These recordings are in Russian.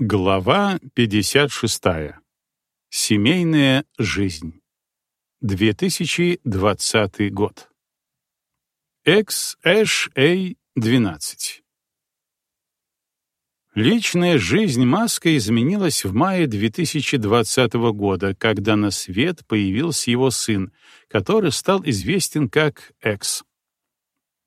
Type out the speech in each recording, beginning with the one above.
Глава 56. Семейная жизнь. 2020 год. XHA-12. Личная жизнь Маска изменилась в мае 2020 года, когда на свет появился его сын, который стал известен как X.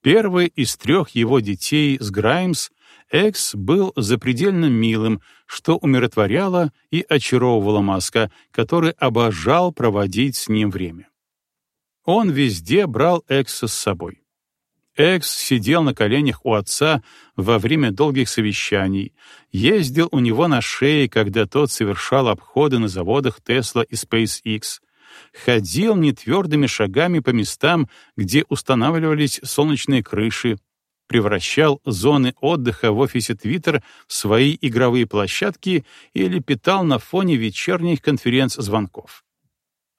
Первый из трех его детей с Граймс — Экс был запредельно милым, что умиротворяло и очаровывало Маска, который обожал проводить с ним время. Он везде брал Экса с собой. Экс сидел на коленях у отца во время долгих совещаний, ездил у него на шее, когда тот совершал обходы на заводах Tesla и SpaceX, ходил нетвердыми шагами по местам, где устанавливались солнечные крыши, превращал зоны отдыха в офисе Twitter в свои игровые площадки или питал на фоне вечерних конференц-звонков.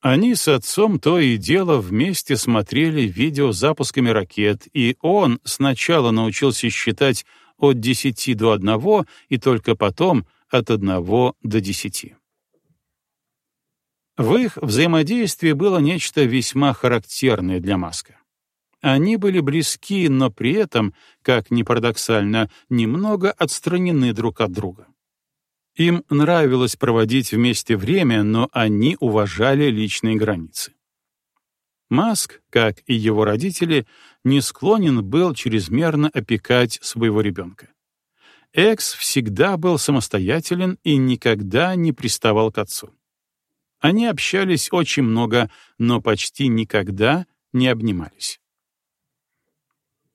Они с отцом то и дело вместе смотрели видео с запусками ракет, и он сначала научился считать от 10 до 1 и только потом от 1 до 10. В их взаимодействии было нечто весьма характерное для Маска. Они были близки, но при этом, как ни парадоксально, немного отстранены друг от друга. Им нравилось проводить вместе время, но они уважали личные границы. Маск, как и его родители, не склонен был чрезмерно опекать своего ребенка. Экс всегда был самостоятелен и никогда не приставал к отцу. Они общались очень много, но почти никогда не обнимались.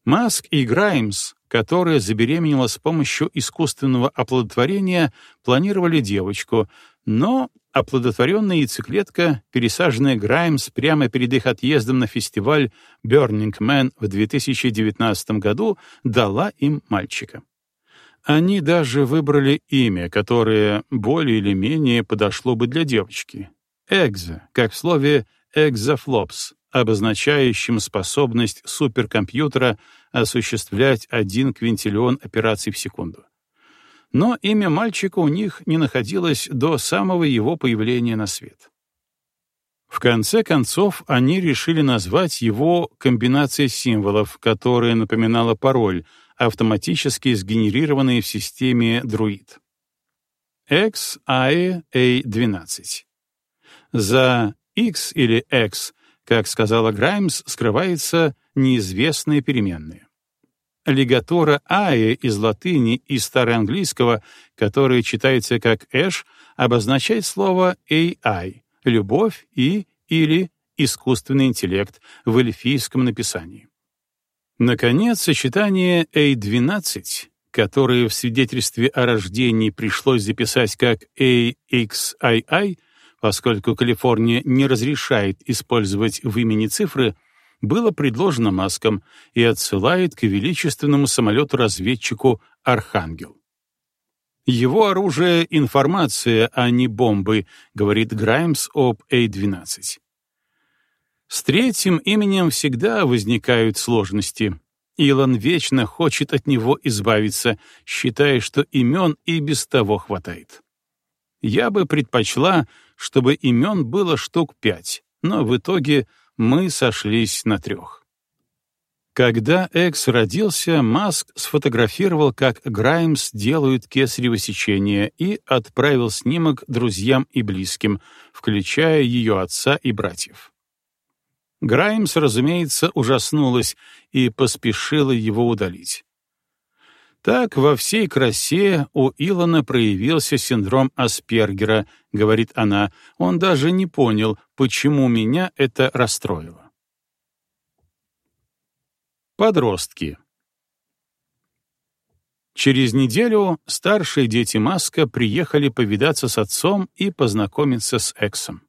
Маск и Граймс, которая забеременела с помощью искусственного оплодотворения, планировали девочку, но оплодотворенная яйцеклетка, пересаженная Граймс прямо перед их отъездом на фестиваль Burning Man в 2019 году, дала им мальчика. Они даже выбрали имя, которое более или менее подошло бы для девочки. Экза, как в слове «экзофлопс», обозначающим способность суперкомпьютера осуществлять один квинтиллион операций в секунду. Но имя мальчика у них не находилось до самого его появления на свет. В конце концов, они решили назвать его комбинацией символов, которая напоминала пароль, автоматически сгенерированный в системе Druid. XAE-A12. За X или X как сказала Граймс, скрывается неизвестные переменные. Лигатура «ае» из латыни и староанглийского, которое читается как «эш», обозначает слово «ai» — «любовь» и или «искусственный интеллект» в эльфийском написании. Наконец, сочетание «a12», которое в свидетельстве о рождении пришлось записать как «axii», поскольку Калифорния не разрешает использовать в имени цифры, было предложено Маском и отсылает к величественному самолету-разведчику «Архангел». Его оружие — информация, а не бомбы, говорит Граймс об А-12. С третьим именем всегда возникают сложности. Илон вечно хочет от него избавиться, считая, что имен и без того хватает. Я бы предпочла, чтобы имен было штук пять, но в итоге мы сошлись на трех. Когда Экс родился, Маск сфотографировал, как Граймс делают кесарево сечение, и отправил снимок друзьям и близким, включая ее отца и братьев. Граймс, разумеется, ужаснулась и поспешила его удалить. Так во всей красе у Илона проявился синдром Аспергера, говорит она. Он даже не понял, почему меня это расстроило. Подростки. Через неделю старшие дети Маска приехали повидаться с отцом и познакомиться с Эксом.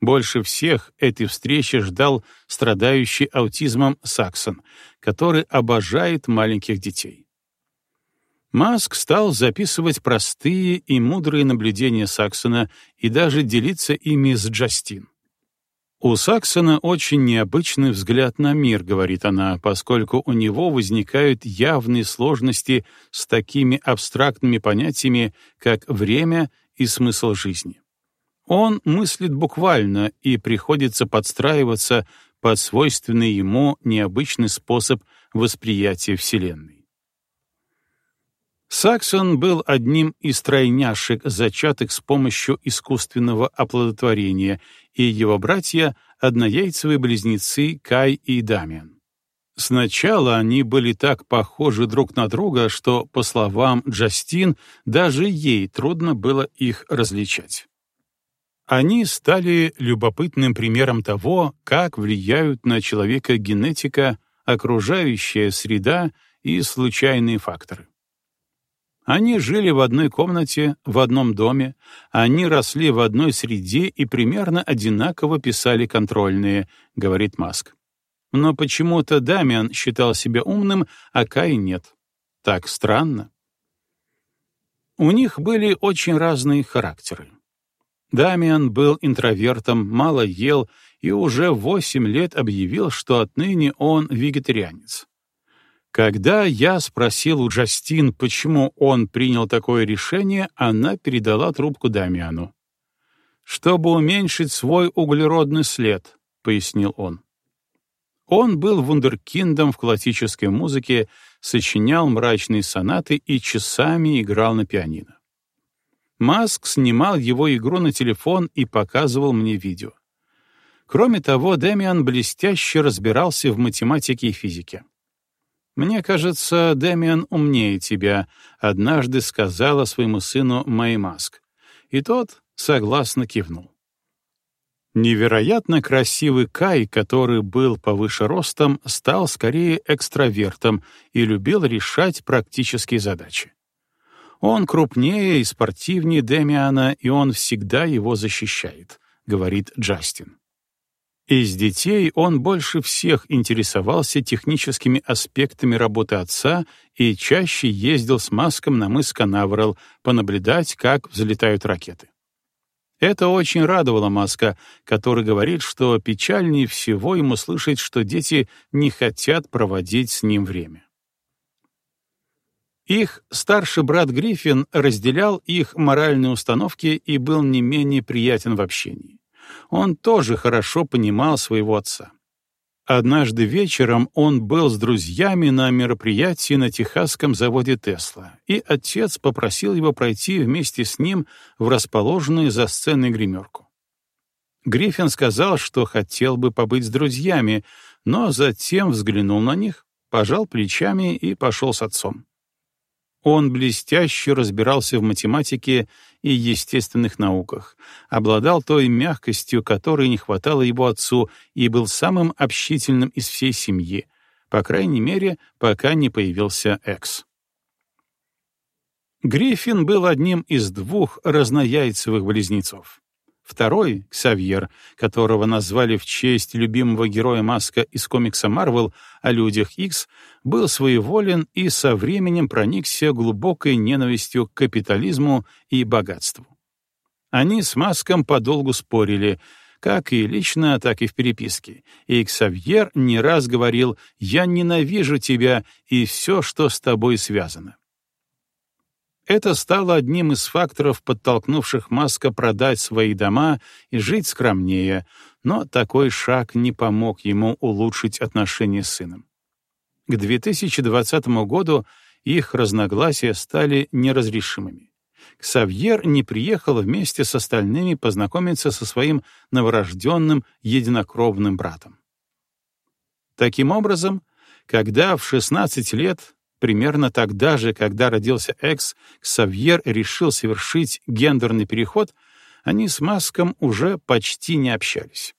Больше всех этой встречи ждал страдающий аутизмом Саксон, который обожает маленьких детей. Маск стал записывать простые и мудрые наблюдения Саксона и даже делиться ими с Джастин. У Саксона очень необычный взгляд на мир, говорит она, поскольку у него возникают явные сложности с такими абстрактными понятиями, как время и смысл жизни. Он мыслит буквально и приходится подстраиваться под свойственный ему необычный способ восприятия Вселенной. Саксон был одним из тройняшек, зачатых с помощью искусственного оплодотворения, и его братья — однояйцевые близнецы Кай и Дамиан. Сначала они были так похожи друг на друга, что, по словам Джастин, даже ей трудно было их различать. Они стали любопытным примером того, как влияют на человека генетика, окружающая среда и случайные факторы. Они жили в одной комнате, в одном доме, они росли в одной среде и примерно одинаково писали контрольные, говорит Маск. Но почему-то Дамиан считал себя умным, а Кай нет. Так странно. У них были очень разные характеры. Дамиан был интровертом, мало ел и уже восемь лет объявил, что отныне он вегетарианец. Когда я спросил у Джастин, почему он принял такое решение, она передала трубку Дамиану. «Чтобы уменьшить свой углеродный след», — пояснил он. Он был вундеркиндом в классической музыке, сочинял мрачные сонаты и часами играл на пианино. Маск снимал его игру на телефон и показывал мне видео. Кроме того, Дэмиан блестяще разбирался в математике и физике. «Мне кажется, Дэмиан умнее тебя», — однажды сказала своему сыну Мэй Маск. И тот согласно кивнул. Невероятно красивый Кай, который был повыше ростом, стал скорее экстравертом и любил решать практические задачи. Он крупнее и спортивнее Демиана, и он всегда его защищает, говорит Джастин. Из детей он больше всех интересовался техническими аспектами работы отца и чаще ездил с Маском на мыс Канаверал понаблюдать, как взлетают ракеты. Это очень радовало Маска, который говорит, что печальнее всего ему слышать, что дети не хотят проводить с ним время. Их старший брат Гриффин разделял их моральные установки и был не менее приятен в общении. Он тоже хорошо понимал своего отца. Однажды вечером он был с друзьями на мероприятии на техасском заводе Тесла, и отец попросил его пройти вместе с ним в расположенную за сценой гримерку. Гриффин сказал, что хотел бы побыть с друзьями, но затем взглянул на них, пожал плечами и пошел с отцом. Он блестяще разбирался в математике и естественных науках, обладал той мягкостью, которой не хватало его отцу, и был самым общительным из всей семьи, по крайней мере, пока не появился Экс. Гриффин был одним из двух разнояйцевых близнецов. Второй, Ксавьер, которого назвали в честь любимого героя Маска из комикса Марвел о людях Икс, был своеволен и со временем проникся глубокой ненавистью к капитализму и богатству. Они с Маском подолгу спорили, как и лично, так и в переписке, и Ксавьер не раз говорил «Я ненавижу тебя и все, что с тобой связано». Это стало одним из факторов, подтолкнувших Маска продать свои дома и жить скромнее, но такой шаг не помог ему улучшить отношения с сыном. К 2020 году их разногласия стали неразрешимыми. Ксавьер не приехал вместе с остальными познакомиться со своим новорожденным единокровным братом. Таким образом, когда в 16 лет Примерно тогда же, когда родился Экс, Ксавьер решил совершить гендерный переход, они с Маском уже почти не общались.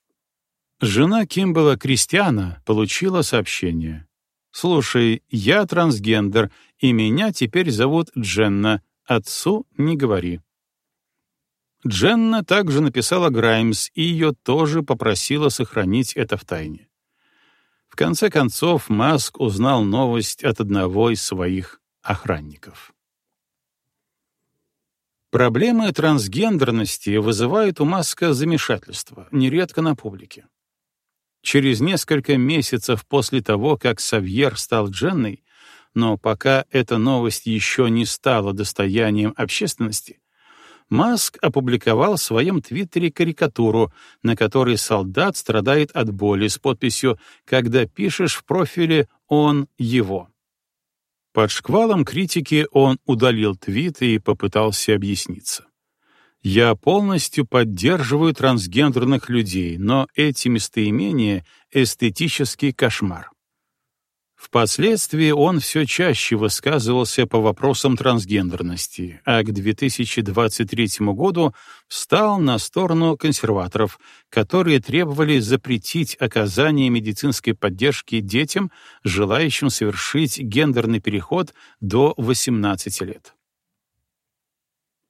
Жена Кимбала Кристиана получила сообщение. «Слушай, я трансгендер, и меня теперь зовут Дженна. Отцу не говори». Дженна также написала Граймс, и ее тоже попросила сохранить это в тайне. В конце концов, Маск узнал новость от одного из своих охранников. Проблемы трансгендерности вызывают у Маска замешательство, нередко на публике. Через несколько месяцев после того, как Савьер стал Дженной, но пока эта новость еще не стала достоянием общественности, Маск опубликовал в своем твиттере карикатуру, на которой солдат страдает от боли с подписью «Когда пишешь в профиле «он его». Под шквалом критики он удалил твит и попытался объясниться. «Я полностью поддерживаю трансгендерных людей, но эти местоимения — эстетический кошмар. Впоследствии он все чаще высказывался по вопросам трансгендерности, а к 2023 году встал на сторону консерваторов, которые требовали запретить оказание медицинской поддержки детям, желающим совершить гендерный переход до 18 лет.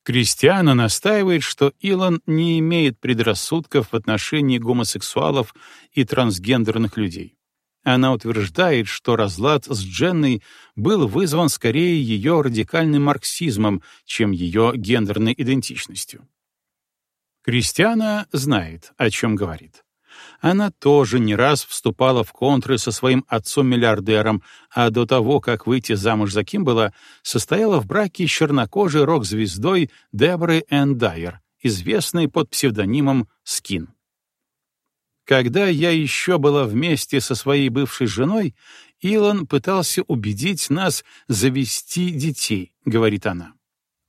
Кристиана настаивает, что Илон не имеет предрассудков в отношении гомосексуалов и трансгендерных людей. Она утверждает, что разлад с Дженной был вызван скорее ее радикальным марксизмом, чем ее гендерной идентичностью. Кристиана знает, о чем говорит. Она тоже не раз вступала в контры со своим отцом-миллиардером, а до того, как выйти замуж за Кимбала, состояла в браке с чернокожей рок-звездой Деборой Энн Дайер, известной под псевдонимом Скин. Когда я еще была вместе со своей бывшей женой, Илон пытался убедить нас завести детей, говорит она.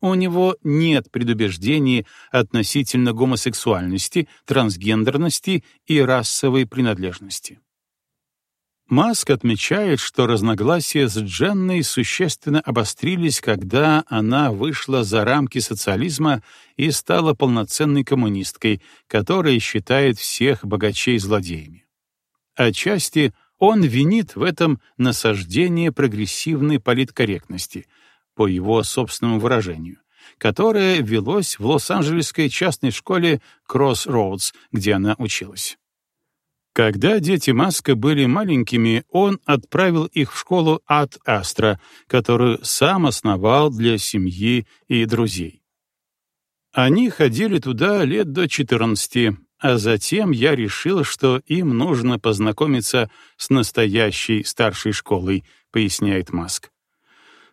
У него нет предубеждений относительно гомосексуальности, трансгендерности и расовой принадлежности. Маск отмечает, что разногласия с Дженной существенно обострились, когда она вышла за рамки социализма и стала полноценной коммунисткой, которая считает всех богачей злодеями. Отчасти он винит в этом насаждение прогрессивной политкорректности, по его собственному выражению, которое велось в Лос-Анджелесской частной школе Crossroads, где она училась. Когда дети Маска были маленькими, он отправил их в школу от Астра, которую сам основал для семьи и друзей. Они ходили туда лет до 14, а затем я решил, что им нужно познакомиться с настоящей старшей школой, поясняет Маск.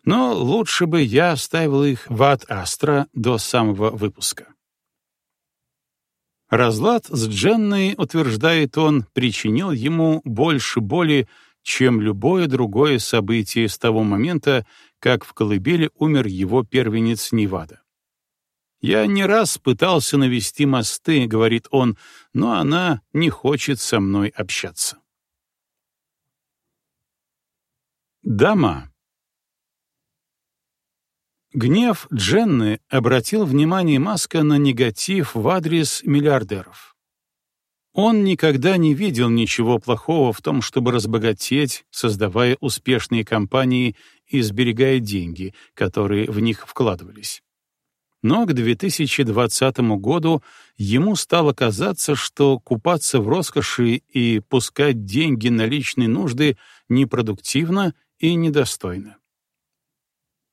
Но лучше бы я оставил их в Ад Астра до самого выпуска. Разлад с Дженной, утверждает он, причинил ему больше боли, чем любое другое событие с того момента, как в колыбели умер его первенец Невада. «Я не раз пытался навести мосты», — говорит он, — «но она не хочет со мной общаться». Дама. Гнев Дженны обратил внимание Маска на негатив в адрес миллиардеров. Он никогда не видел ничего плохого в том, чтобы разбогатеть, создавая успешные компании и сберегая деньги, которые в них вкладывались. Но к 2020 году ему стало казаться, что купаться в роскоши и пускать деньги на личные нужды непродуктивно и недостойно.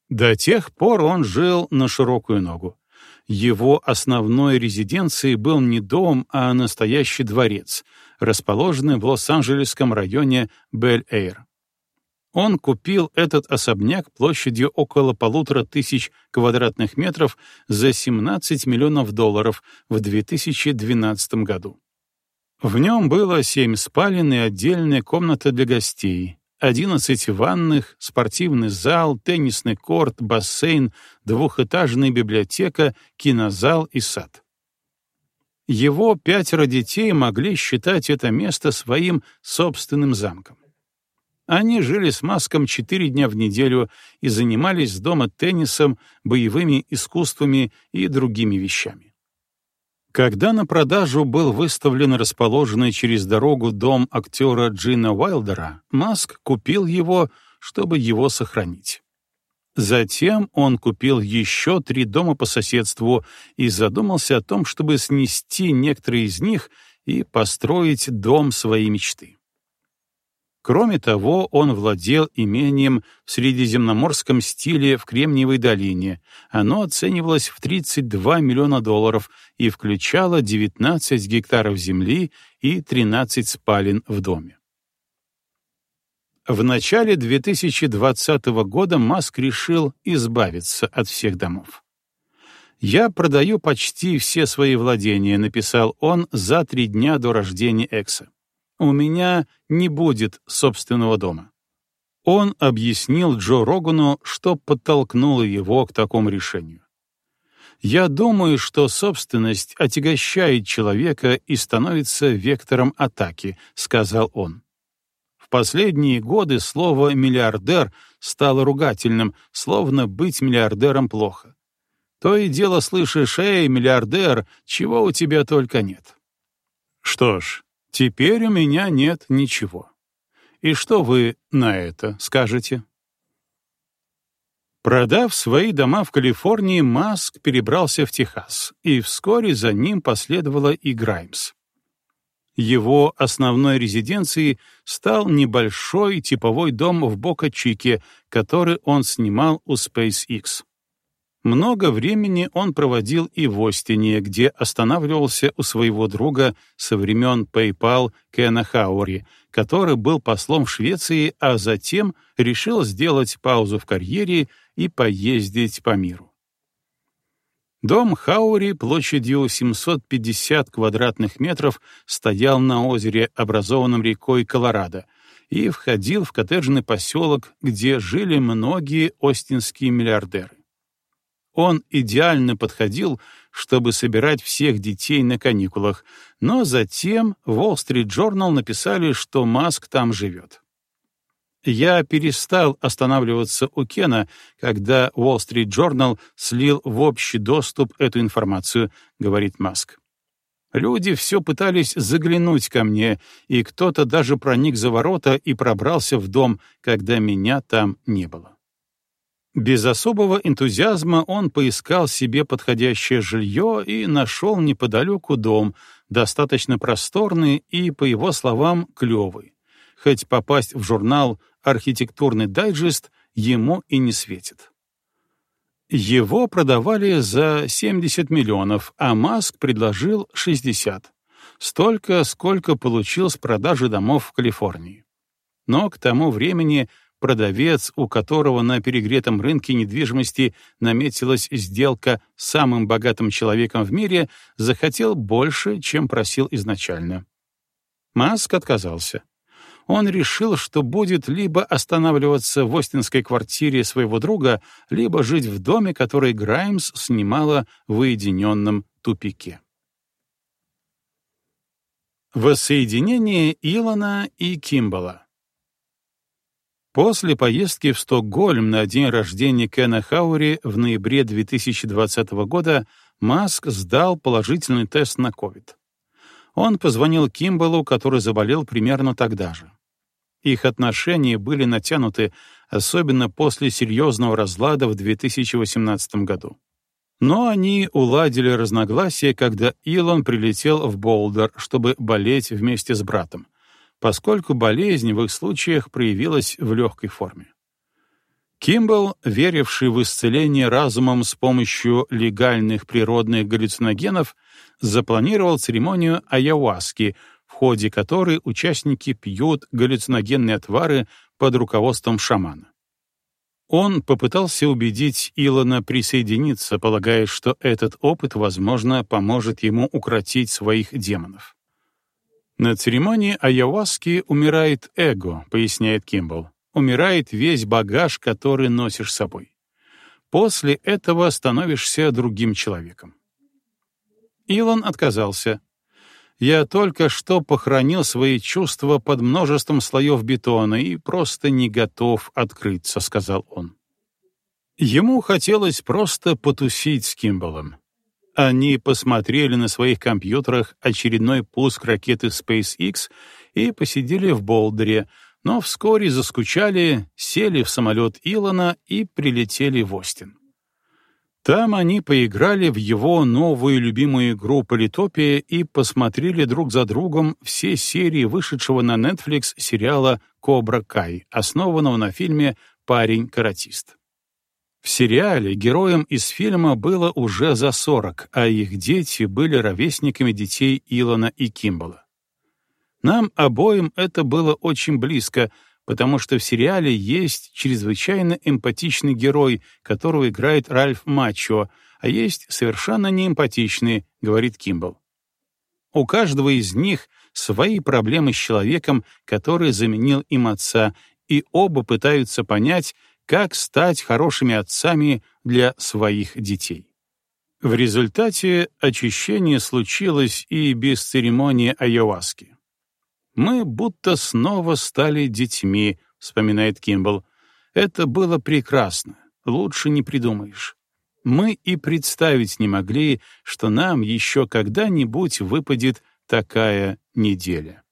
До тех пор он жил на широкую ногу. Его основной резиденцией был не дом, а настоящий дворец, расположенный в Лос-Анджелесском районе Бель-Эйр. Он купил этот особняк площадью около полутора тысяч квадратных метров за 17 миллионов долларов в 2012 году. В нем было семь спален и отдельная комната для гостей, 11 ванных, спортивный зал, теннисный корт, бассейн, двухэтажная библиотека, кинозал и сад. Его пятеро детей могли считать это место своим собственным замком. Они жили с Маском четыре дня в неделю и занимались дома теннисом, боевыми искусствами и другими вещами. Когда на продажу был выставлен расположенный через дорогу дом актера Джина Уайлдера, Маск купил его, чтобы его сохранить. Затем он купил еще три дома по соседству и задумался о том, чтобы снести некоторые из них и построить дом своей мечты. Кроме того, он владел имением в средиземноморском стиле в Кремниевой долине. Оно оценивалось в 32 миллиона долларов и включало 19 гектаров земли и 13 спален в доме. В начале 2020 года Маск решил избавиться от всех домов. «Я продаю почти все свои владения», — написал он за три дня до рождения Экса у меня не будет собственного дома. Он объяснил Джо Рогану, что подтолкнуло его к такому решению. «Я думаю, что собственность отягощает человека и становится вектором атаки», — сказал он. В последние годы слово «миллиардер» стало ругательным, словно быть миллиардером плохо. То и дело слышишь «Эй, миллиардер, чего у тебя только нет». Что ж, Теперь у меня нет ничего. И что вы на это скажете? Продав свои дома в Калифорнии, Маск перебрался в Техас, и вскоре за ним последовала и Граймс. Его основной резиденцией стал небольшой типовой дом в Бока-Чике, который он снимал у SpaceX. Много времени он проводил и в Остине, где останавливался у своего друга со времен PayPal Кена Хаури, который был послом в Швеции, а затем решил сделать паузу в карьере и поездить по миру. Дом Хаури площадью 750 квадратных метров стоял на озере, образованном рекой Колорадо, и входил в коттеджный поселок, где жили многие остинские миллиардеры. Он идеально подходил, чтобы собирать всех детей на каникулах, но затем Wall Street Journal написали, что Маск там живет. Я перестал останавливаться у Кена, когда Wall Street Journal слил в общий доступ эту информацию, говорит Маск. Люди все пытались заглянуть ко мне, и кто-то даже проник за ворота и пробрался в дом, когда меня там не было. Без особого энтузиазма он поискал себе подходящее жилье и нашел неподалеку дом, достаточно просторный и, по его словам, клевый. Хоть попасть в журнал «Архитектурный дайджест» ему и не светит. Его продавали за 70 миллионов, а Маск предложил 60. Столько, сколько получил с продажи домов в Калифорнии. Но к тому времени продавец, у которого на перегретом рынке недвижимости наметилась сделка с самым богатым человеком в мире, захотел больше, чем просил изначально. Маск отказался. Он решил, что будет либо останавливаться в остинской квартире своего друга, либо жить в доме, который Граймс снимала в уединенном тупике. Воссоединение Илона и Кимбала После поездки в Стокгольм на день рождения Кена Хаури в ноябре 2020 года Маск сдал положительный тест на COVID. Он позвонил Кимбалу, который заболел примерно тогда же. Их отношения были натянуты, особенно после серьезного разлада в 2018 году. Но они уладили разногласия, когда Илон прилетел в Болдер, чтобы болеть вместе с братом поскольку болезнь в их случаях проявилась в легкой форме. Кимбл, веривший в исцеление разумом с помощью легальных природных галлюциногенов, запланировал церемонию ayahuasca, в ходе которой участники пьют галлюциногенные отвары под руководством шамана. Он попытался убедить Илона присоединиться, полагая, что этот опыт, возможно, поможет ему укротить своих демонов. На церемонии айаваски умирает эго, поясняет Кимбл. Умирает весь багаж, который носишь с собой. После этого становишься другим человеком. Илон отказался. «Я только что похоронил свои чувства под множеством слоев бетона и просто не готов открыться», — сказал он. Ему хотелось просто потусить с Кимбалом. Они посмотрели на своих компьютерах очередной пуск ракеты SpaceX и посидели в Болдере, но вскоре заскучали, сели в самолет Илона и прилетели в Остин. Там они поиграли в его новую любимую игру «Политопия» и посмотрели друг за другом все серии вышедшего на Netflix сериала «Кобра Кай», основанного на фильме «Парень-каратист». В сериале героям из фильма было уже за 40, а их дети были ровесниками детей Илона и Кимбала. Нам обоим это было очень близко, потому что в сериале есть чрезвычайно эмпатичный герой, которого играет Ральф Мачо, а есть совершенно неэмпатичный, говорит Кимбл. У каждого из них свои проблемы с человеком, который заменил им отца, и оба пытаются понять, как стать хорошими отцами для своих детей. В результате очищение случилось и без церемонии айоваски. «Мы будто снова стали детьми», — вспоминает Кимбл. «Это было прекрасно, лучше не придумаешь. Мы и представить не могли, что нам еще когда-нибудь выпадет такая неделя».